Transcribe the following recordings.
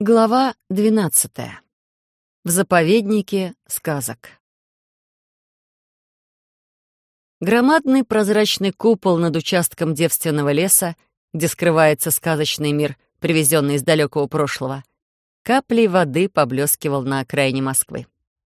Глава двенадцатая. В заповеднике сказок. Громадный прозрачный купол над участком девственного леса, где скрывается сказочный мир, привезенный из далекого прошлого, каплей воды поблескивал на окраине Москвы.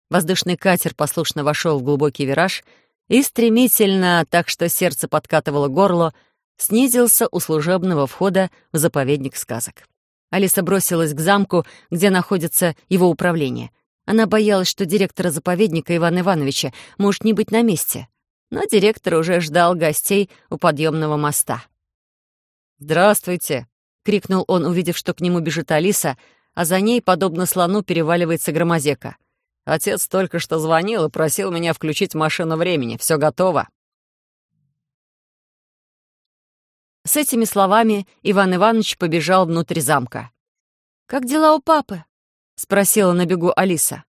Воздушный катер послушно вошел в глубокий вираж и стремительно, так что сердце подкатывало горло, снизился у служебного входа в заповедник сказок. Алиса бросилась к замку, где находится его управление. Она боялась, что директора заповедника Ивана Ивановича может не быть на месте. Но директор уже ждал гостей у подъемного моста. «Здравствуйте!» — крикнул он, увидев, что к нему бежит Алиса, а за ней, подобно слону, переваливается громозека. «Отец только что звонил и просил меня включить машину времени. Все готово». С этими словами Иван Иванович побежал внутрь замка. «Как дела у папы?» — спросила на бегу Алиса.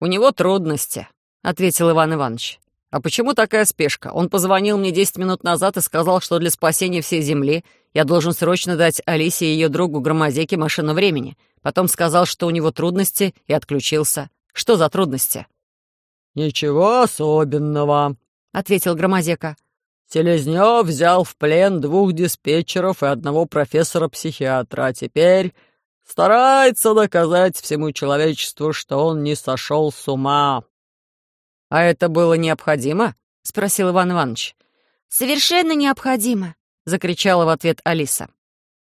«У него трудности», — ответил Иван Иванович. «А почему такая спешка? Он позвонил мне десять минут назад и сказал, что для спасения всей Земли я должен срочно дать Алисе и ее другу Громозеке машину времени. Потом сказал, что у него трудности, и отключился. Что за трудности?» «Ничего особенного», — ответил Громозека. Селезнев взял в плен двух диспетчеров и одного профессора-психиатра, а теперь старается доказать всему человечеству, что он не сошел с ума». «А это было необходимо?» — спросил Иван Иванович. «Совершенно необходимо», — закричала в ответ Алиса.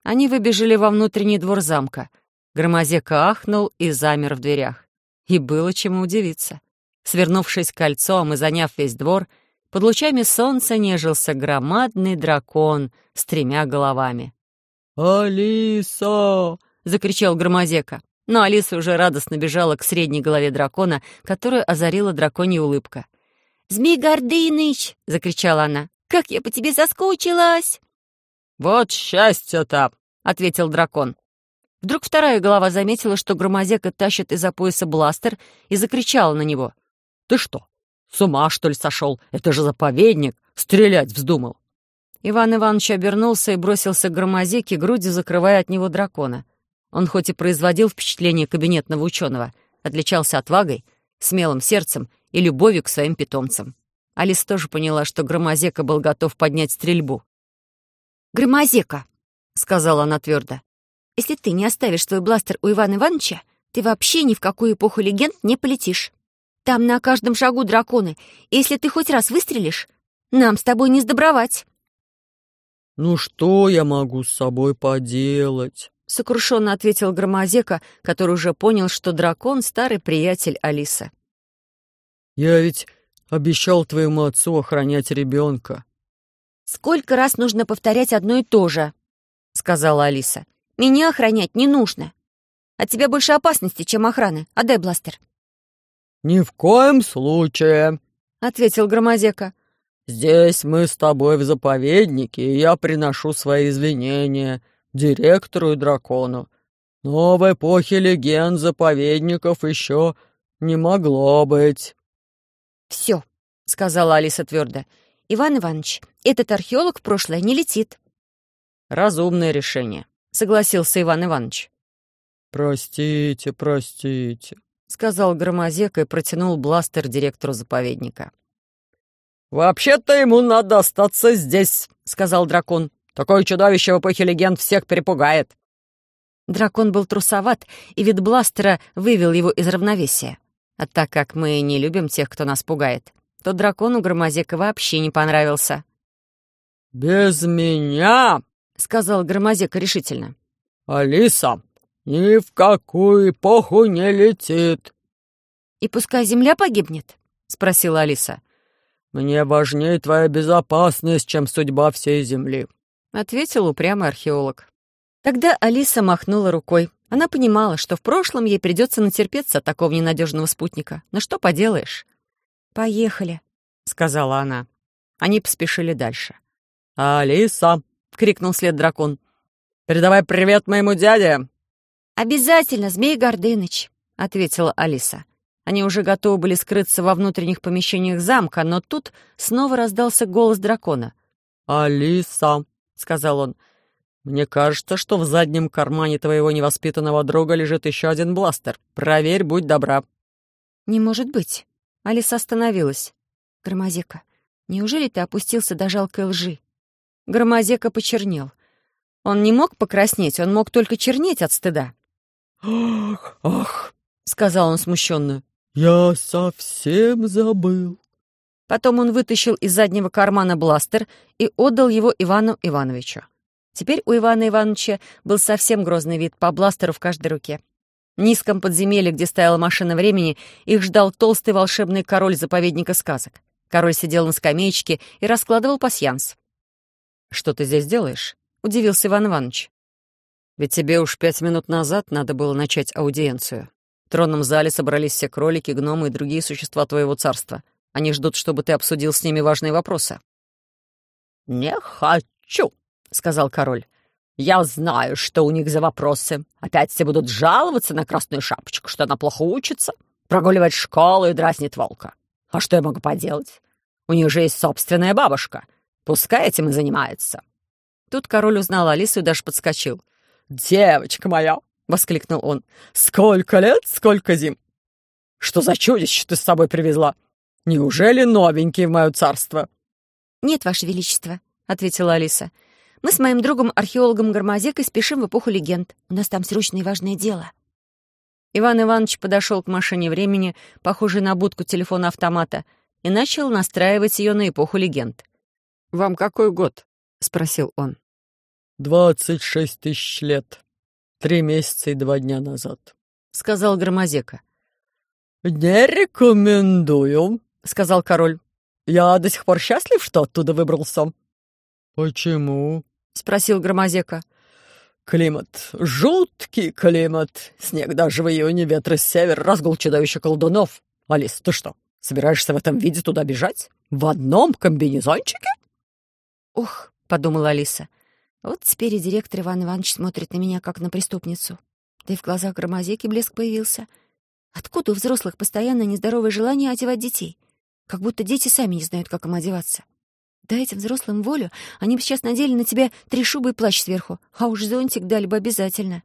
Они выбежали во внутренний двор замка. Громозека ахнул и замер в дверях. И было чему удивиться. Свернувшись кольцом и заняв весь двор — под лучами солнца нежился громадный дракон с тремя головами. «Алиса!» — закричал Громозека. Но Алиса уже радостно бежала к средней голове дракона, которую озарила драконья улыбка. «Змей Гордыныч!» — закричала она. «Как я по тебе соскучилась!» «Вот счастье-то!» — ответил дракон. Вдруг вторая голова заметила, что Громозека тащит из-за пояса бластер и закричала на него. «Ты что, с ума, что ли, сошел? Это же заповедник. Стрелять вздумал. Иван Иванович обернулся и бросился к громозеке, грудью закрывая от него дракона. Он хоть и производил впечатление кабинетного ученого, отличался отвагой, смелым сердцем и любовью к своим питомцам. Алиса тоже поняла, что Громозека был готов поднять стрельбу. «Громозека», — сказала она твердо, — «если ты не оставишь свой бластер у Ивана Ивановича, ты вообще ни в какую эпоху легенд не полетишь». Там на каждом шагу драконы. Если ты хоть раз выстрелишь, нам с тобой не сдобровать». «Ну что я могу с собой поделать?» — сокрушенно ответил Громозека, который уже понял, что дракон — старый приятель Алисы. «Я ведь обещал твоему отцу охранять ребенка». «Сколько раз нужно повторять одно и то же?» — сказала Алиса. «Меня охранять не нужно. От тебя больше опасности, чем охраны. Отдай бластер». «Ни в коем случае», — ответил Громозека. «Здесь мы с тобой в заповеднике, и я приношу свои извинения директору и дракону. Но в эпохе легенд заповедников еще не могло быть». «Все», — сказала Алиса твердо. «Иван Иванович, этот археолог в прошлое не летит». «Разумное решение», — согласился Иван Иванович. «Простите, простите», сказал Громозека и протянул бластер директору заповедника. «Вообще-то ему надо остаться здесь», — сказал дракон. «Такое чудовище в эпохе легенд всех перепугает». Дракон был трусоват, и вид бластера вывел его из равновесия. А так как мы не любим тех, кто нас пугает, то дракону Громозека вообще не понравился. «Без меня», — сказал Громозека решительно. «Алиса, ни в какую эпоху не летит». «И пускай Земля погибнет?» — спросила Алиса. «Мне важнее твоя безопасность, чем судьба всей Земли», — ответил упрямый археолог. Тогда Алиса махнула рукой. Она понимала, что в прошлом ей придется натерпеться от такого ненадежного спутника. Но что поделаешь? «Поехали», — сказала она. Они поспешили дальше. «Алиса!» — крикнул след дракон. «Передавай привет моему дяде!» «Обязательно, Змей Гордыныч», — ответила Алиса. Они уже готовы были скрыться во внутренних помещениях замка, но тут снова раздался голос дракона. «Алиса», — сказал он, Мне кажется, что в заднем кармане твоего невоспитанного друга лежит еще один бластер. Проверь, будь добра». «Не может быть». Алиса остановилась. «Громозека, неужели ты опустился до жалкой лжи?» Громозека почернел. Он не мог покраснеть, он мог только чернеть от стыда. «Ах, ах!» — сказал он смущенно. «Я совсем забыл». Потом он вытащил из заднего кармана бластер и отдал его Ивану Ивановичу. Теперь у Ивана Ивановича был совсем грозный вид, по бластеру в каждой руке. В низком подземелье, где стояла машина времени, их ждал толстый волшебный король заповедника сказок. Король сидел на скамеечке и раскладывал пасьянс. «Что ты здесь делаешь?» — удивился Иван Иванович. «Ведь тебе уж пять минут назад надо было начать аудиенцию. В тронном зале собрались все кролики, гномы и другие существа твоего царства. Они ждут, чтобы ты обсудил с ними важные вопросы». «Не хочу», — сказал король. «Я знаю, что у них за вопросы. Опять все будут жаловаться на Красную Шапочку, что она плохо учится, прогуливает школу и дразнит волка. А что я могу поделать? У них же есть собственная бабушка. Пускай этим и занимается». Тут король узнал Алису и даже подскочил. «Девочка моя!» — воскликнул он. «Сколько лет, сколько зим! Что за чудище ты с собой привезла? Неужели новенький в мое царство?» «Нет, Ваше Величество», — ответила Алиса. «Мы с моим другом-археологом Громозекой спешим в эпоху легенд. У нас там срочное и важное дело». Иван Иванович подошел к машине времени, похожей на будку телефона-автомата, и начал настраивать ее на эпоху легенд. «Вам какой год?» — спросил он. «Двадцать шесть тысяч лет. Три месяца и два дня назад», — сказал Громозека. «Не рекомендую», — сказал король. «Я до сих пор счастлив, что оттуда выбрался». «Почему?» — спросил Громозека. «Климат. Жуткий климат. Снег даже в июне, ветры с севера, разгул чудовища колдунов. Алис, ты что, собираешься в этом виде туда бежать? В одном комбинезончике?» «Ух», — подумала Алиса, — «вот теперь и директор Иван Иванович смотрит на меня, как на преступницу». Да и в глазах Громозеки блеск появился. Откуда у взрослых постоянно нездоровое желание одевать детей? Как будто дети сами не знают, как им одеваться. Дайте взрослым волю, они бы сейчас надели на тебя три шубы и плащ сверху, а уж зонтик дали бы обязательно.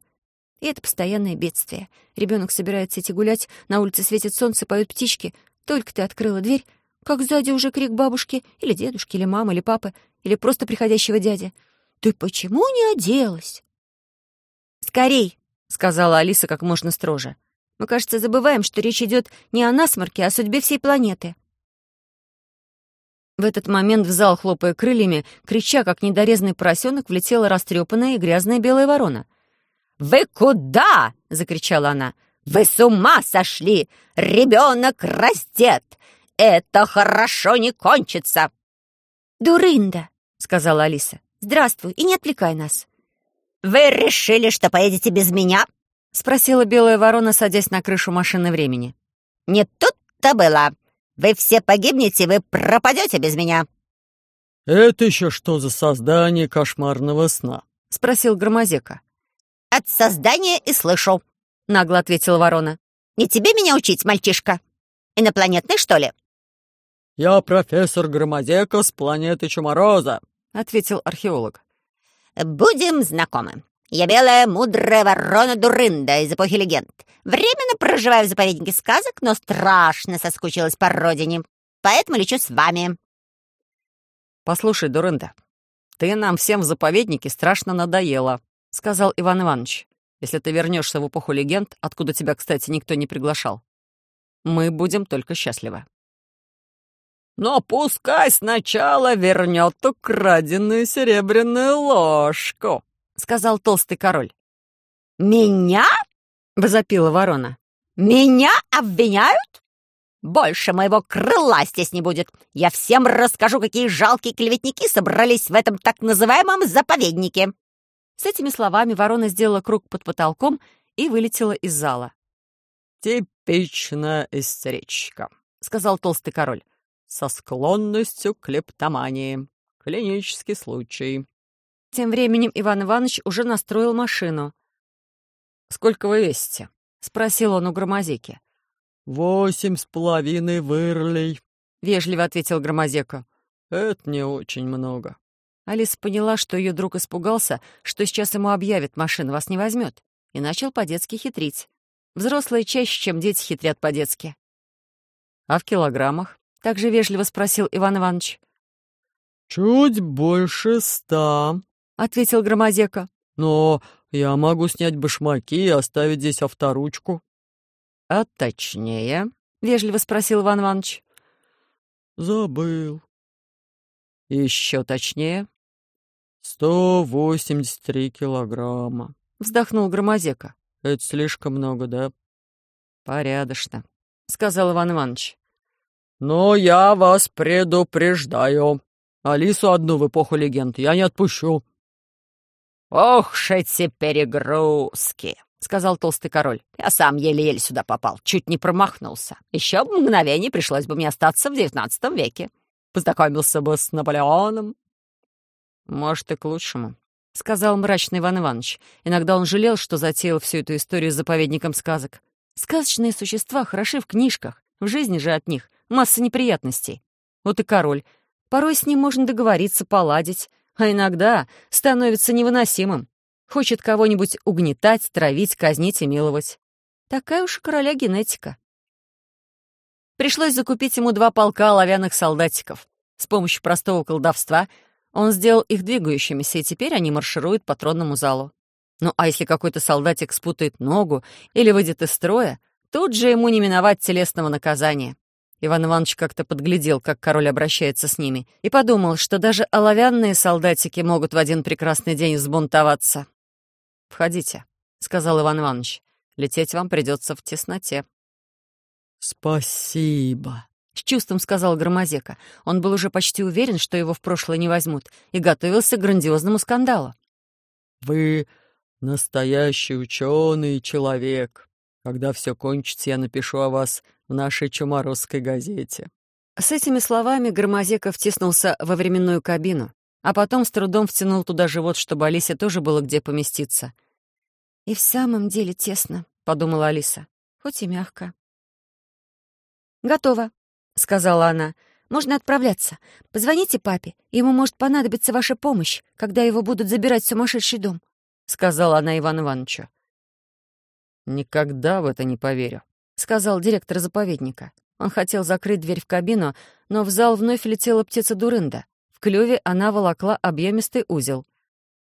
И это постоянное бедствие. Ребенок собирается идти гулять, на улице светит солнце, поют птички. Только ты открыла дверь, как сзади уже крик бабушки, или дедушки, или мамы, или папы, или просто приходящего дяди. «Ты почему не оделась?» «Скорей!» — сказала Алиса как можно строже. «Мы, кажется, забываем, что речь идет не о насморке, а о судьбе всей планеты». В этот момент в зал, хлопая крыльями, крича, как недорезанный поросенок, влетела растрепанная и грязная белая ворона. «Вы куда?» — закричала она. «Вы с ума сошли! Ребенок растет! Это хорошо не кончится!» «Дурында!» — сказала Алиса. «Здравствуй, и не отвлекай нас». «Вы решили, что поедете без меня?» — спросила белая ворона, садясь на крышу машины времени. «Не тут-то было. Вы все погибнете, вы пропадете без меня». «Это еще что за создание кошмарного сна?» — спросил Громозека. «От создания и слышу», — нагло ответила ворона. «Не тебе меня учить, мальчишка? Инопланетный, что ли?» «Я профессор Громозека с планеты Чумороза», — ответил археолог. «Будем знакомы. Я белая мудрая ворона Дурында из эпохи легенд. Временно проживаю в заповеднике сказок, но страшно соскучилась по родине. Поэтому лечу с вами». «Послушай, Дурында, ты нам всем в заповеднике страшно надоела», — сказал Иван Иванович. «Если ты вернешься в эпоху легенд, откуда тебя, кстати, никто не приглашал, мы будем только счастливы». «Но пускай сначала вернет украденную серебряную ложку», — сказал толстый король. «Меня?» — возопила ворона. «Меня обвиняют? Больше моего крыла здесь не будет. Я всем расскажу, какие жалкие клеветники собрались в этом так называемом заповеднике». С этими словами ворона сделала круг под потолком и вылетела из зала. «Типичная истеричка», — сказал толстый король со склонностью к клептомании. Клинический случай. Тем временем Иван Иванович уже настроил машину. «Сколько вы весите?» — спросил он у Громозеки. «Восемь с половиной вырлей», — вежливо ответил Громозека. «Это не очень много». Алиса поняла, что ее друг испугался, что сейчас ему объявят, машина вас не возьмет, и начал по-детски хитрить. Взрослые чаще, чем дети, хитрят по-детски. «А в килограммах?» — также вежливо спросил Иван Иванович. «Чуть больше ста», — ответил Громозека. «Но я могу снять башмаки и оставить здесь авторучку». «А точнее?» — вежливо спросил Иван Иванович. «Забыл». «Еще точнее?» «Сто восемьдесят три килограмма», — вздохнул Громозека. «Это слишком много, да?» «Порядочно», — сказал Иван Иванович. «Но я вас предупреждаю. Алису одну в эпоху легенд я не отпущу». «Ох ж эти перегрузки!» — сказал толстый король. «Я сам еле-еле сюда попал, чуть не промахнулся. Еще бы мгновение пришлось бы мне остаться в девятнадцатом веке. Познакомился бы с Наполеоном». «Может, и к лучшему», — сказал мрачный Иван Иванович. Иногда он жалел, что затеял всю эту историю с заповедником сказок. Сказочные существа хороши в книжках, в жизни же от них масса неприятностей. Вот и король. Порой с ним можно договориться, поладить, а иногда становится невыносимым. Хочет кого-нибудь угнетать, травить, казнить и миловать. Такая уж короля генетика. Пришлось закупить ему два полка оловянных солдатиков. С помощью простого колдовства он сделал их двигающимися, и теперь они маршируют по тронному залу. Ну а если какой-то солдатик спутает ногу или выйдет из строя, тут же ему не миновать телесного наказания. Иван Иванович как-то подглядел, как король обращается с ними, и подумал, что даже оловянные солдатики могут в один прекрасный день взбунтоваться. «Входите», — сказал Иван Иванович. «Лететь вам придется в тесноте». «Спасибо», — с чувством сказал Громозека. Он был уже почти уверен, что его в прошлое не возьмут, и готовился к грандиозному скандалу. «Вы настоящий ученый человек. Когда все кончится, я напишу о вас в нашей чуморозской газете». С этими словами Громозека втиснулся во временную кабину, а потом с трудом втянул туда живот, чтобы Алисе тоже было где поместиться. «И в самом деле тесно», — подумала Алиса, — «хоть и мягко». «Готово», — сказала она. «Можно отправляться. Позвоните папе, ему может понадобиться ваша помощь, когда его будут забирать в сумасшедший дом», — сказала она Ивану Ивановичу. «Никогда в это не поверю», — сказал директор заповедника. Он хотел закрыть дверь в кабину, но в зал вновь летела птица Дурында. В клюве она волокла объемистый узел.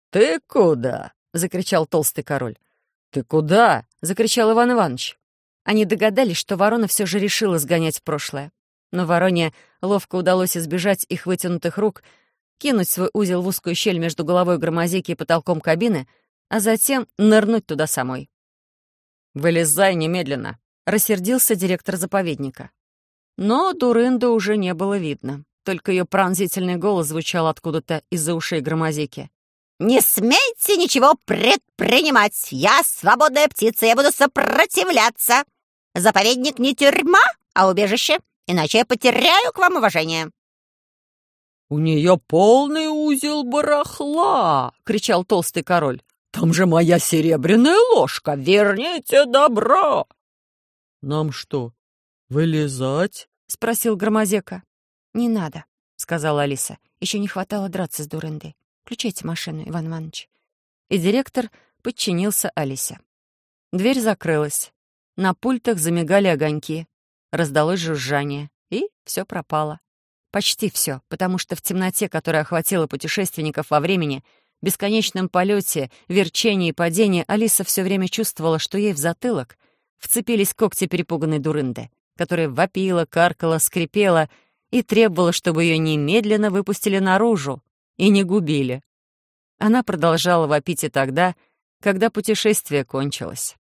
«Ты куда?» — закричал толстый король. «Ты куда?» — закричал Иван Иванович. Они догадались, что ворона все же решила сгонять в прошлое. Но вороне ловко удалось избежать их вытянутых рук, кинуть свой узел в узкую щель между головой громозеки и потолком кабины, а затем нырнуть туда самой. «Вылезай немедленно!» Рассердился директор заповедника. Но Дурынды уже не было видно. Только ее пронзительный голос звучал откуда-то из-за ушей громозеки. «Не смейте ничего предпринимать! Я свободная птица, я буду сопротивляться! Заповедник не тюрьма, а убежище, иначе я потеряю к вам уважение!» «У нее полный узел барахла!» — кричал толстый король. «Там же моя серебряная ложка! Верните добро!» «Нам что, вылезать?» — спросил Громозека. «Не надо», — сказала Алиса. «Еще не хватало драться с дурындой. Включайте машину, Иван Иванович». И директор подчинился Алисе. Дверь закрылась. На пультах замигали огоньки. Раздалось жужжание. И все пропало. Почти все, потому что в темноте, которая охватила путешественников во времени, бесконечном полете, верчении и падении, Алиса все время чувствовала, что ей в затылок — вцепились когти перепуганной дурынды, которая вопила, каркала, скрипела и требовала, чтобы ее немедленно выпустили наружу и не губили. Она продолжала вопить и тогда, когда путешествие кончилось.